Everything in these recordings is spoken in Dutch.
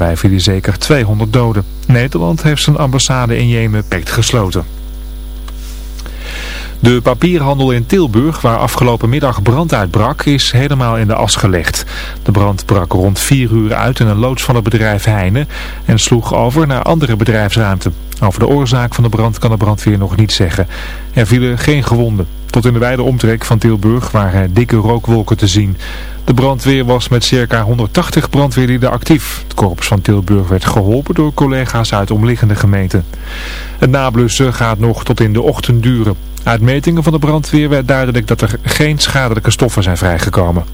Daarbij vielen zeker 200 doden. Nederland heeft zijn ambassade in Jemen pekt gesloten. De papierhandel in Tilburg, waar afgelopen middag brand uitbrak, is helemaal in de as gelegd. De brand brak rond 4 uur uit in een loods van het bedrijf Heine en sloeg over naar andere bedrijfsruimte. Over de oorzaak van de brand kan de brandweer nog niet zeggen. Er vielen geen gewonden. Tot in de wijde omtrek van Tilburg waren dikke rookwolken te zien. De brandweer was met circa 180 brandweerlieden actief. Het korps van Tilburg werd geholpen door collega's uit omliggende gemeenten. Het nablussen gaat nog tot in de ochtend duren. Uit metingen van de brandweer werd duidelijk dat er geen schadelijke stoffen zijn vrijgekomen.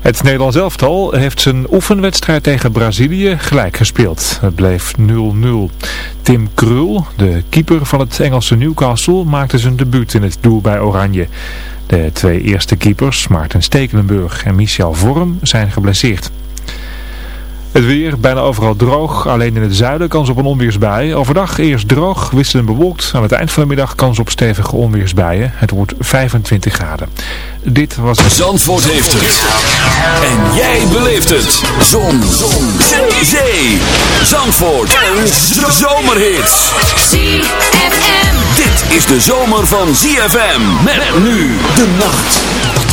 Het Nederlands elftal heeft zijn oefenwedstrijd tegen Brazilië gelijk gespeeld. Het bleef 0-0. Tim Krul, de keeper van het Engelse Newcastle, maakte zijn debuut in het doel bij Oranje. De twee eerste keepers, Maarten Stekelenburg en Michel Vorm, zijn geblesseerd. Het weer bijna overal droog, alleen in het zuiden kans op een onweersbui. Overdag eerst droog, wisselend bewolkt. Aan het eind van de middag kans op stevige onweersbuien. Het wordt 25 graden. Dit was... Zandvoort heeft het. En jij beleeft het. Zon. Zon. Zee. Zandvoort. En zomerhits. ZFM. Dit is de zomer van ZFM. Met nu de nacht.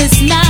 this night.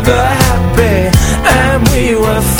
ever happy, and we were.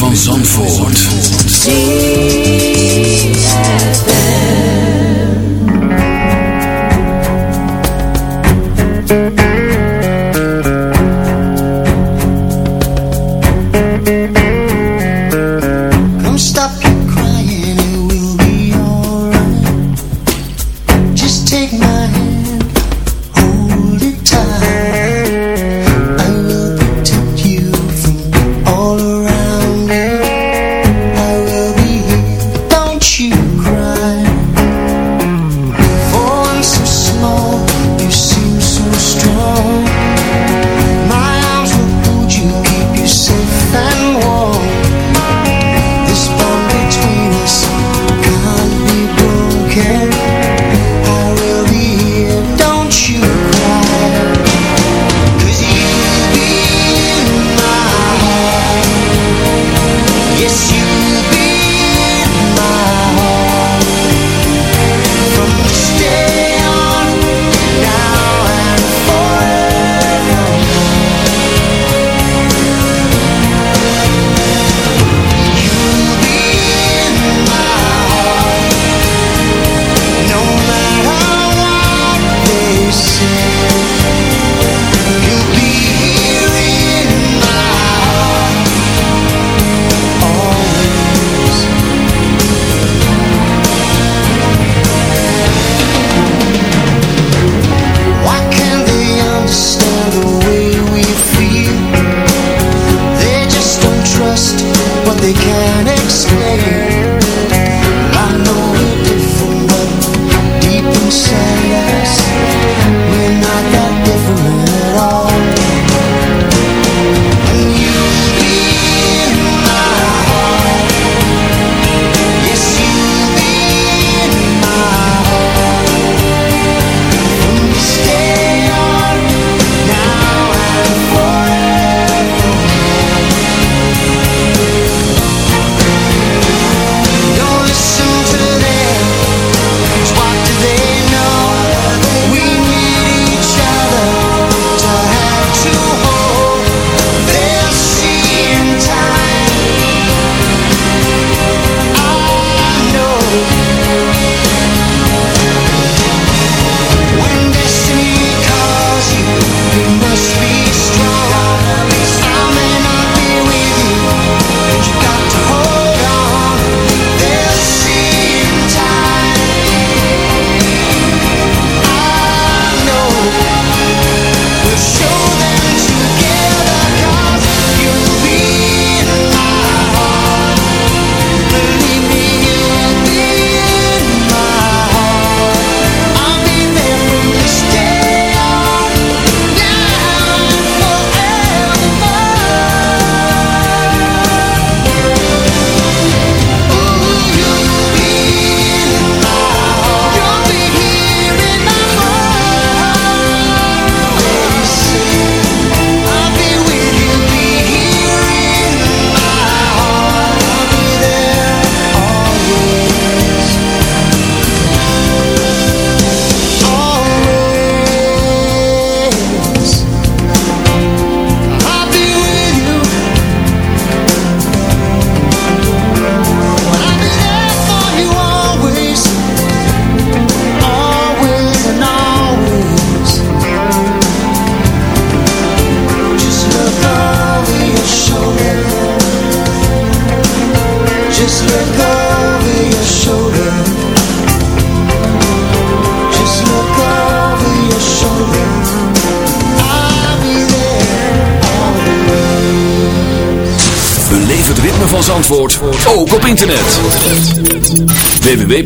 van Zandvoort.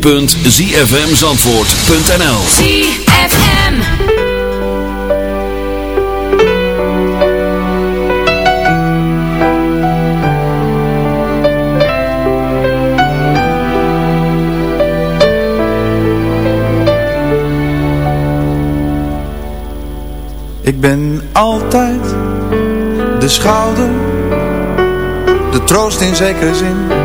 www.zfmzandvoort.nl ZFM Ik ben altijd de schouder, de troost in zekere zin.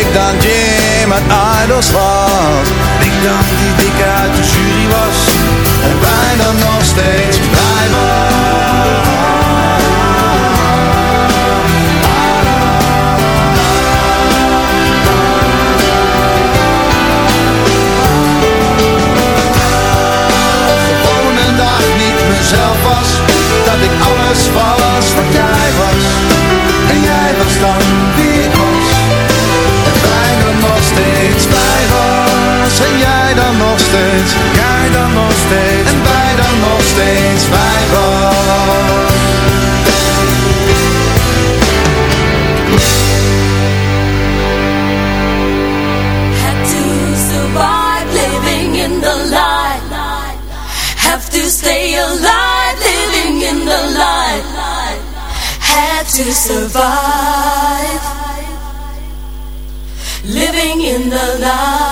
ik dan Jim uit Idols was. Ik dan die dikke uit de jury was. En bijna nog steeds blij was. Gewoon een dag niet mezelf was Dat ik alles was wat En jij dan nog steeds Jij dan nog steeds En wij dan nog steeds blij was Had to survive living in the light. Have to stay alive living in the light. Had to survive living in the light.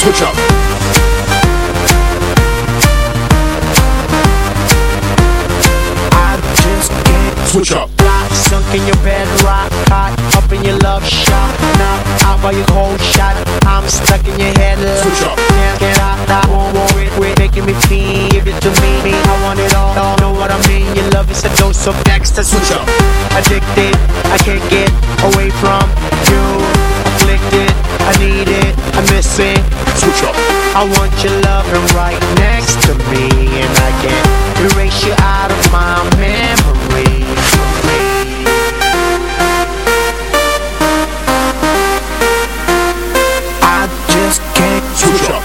Switch up. I just can't Switch up. fly. Sunk in your bed, rock hot, up in your love shot. Now out by your cold shot. I'm stuck in your head. Switch up. Can't get out. I won't worry. Quit making me feel. Give it to me. I want it all. Know what I mean? Your love is a dose of extra. Switch up. Addicted. I can't get I want your loving right next to me, and I can't erase you out of my memory. I just can't Switch up.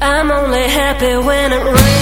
I'm only happy when it rains.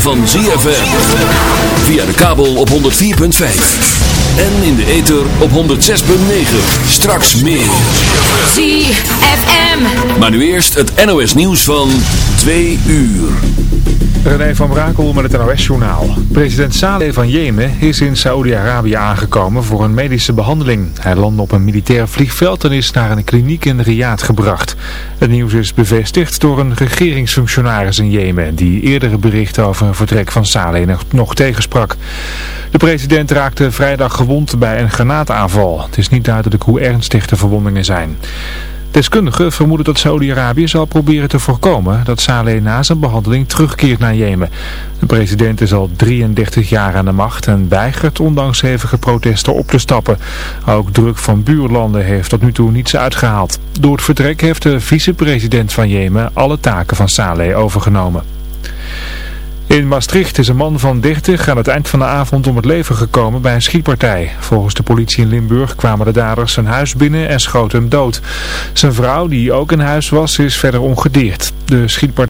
Van ZFM. Via de kabel op 104.5. En in de ether op 106.9. Straks meer. ZFM. Maar nu eerst het NOS nieuws van 2 uur. René van Brakel met het NOS-journaal. President Saleh van Jemen is in Saoedi-Arabië aangekomen voor een medische behandeling. Hij landde op een militair vliegveld en is naar een kliniek in Riyadh gebracht. Het nieuws is bevestigd door een regeringsfunctionaris in Jemen... die eerdere berichten over een vertrek van Saleh nog, tegensprak. De president raakte vrijdag gewond bij een granaataanval. Het is niet duidelijk hoe ernstig de verwondingen zijn. Deskundigen vermoeden dat Saudi-Arabië zal proberen te voorkomen dat Saleh na zijn behandeling terugkeert naar Jemen. De president is al 33 jaar aan de macht en weigert ondanks hevige protesten op te stappen. Ook druk van buurlanden heeft tot nu toe niets uitgehaald. Door het vertrek heeft de vicepresident van Jemen alle taken van Saleh overgenomen. In Maastricht is een man van 30 aan het eind van de avond om het leven gekomen bij een schietpartij. Volgens de politie in Limburg kwamen de daders zijn huis binnen en schoten hem dood. Zijn vrouw, die ook in huis was, is verder ongedeerd. De schietpartij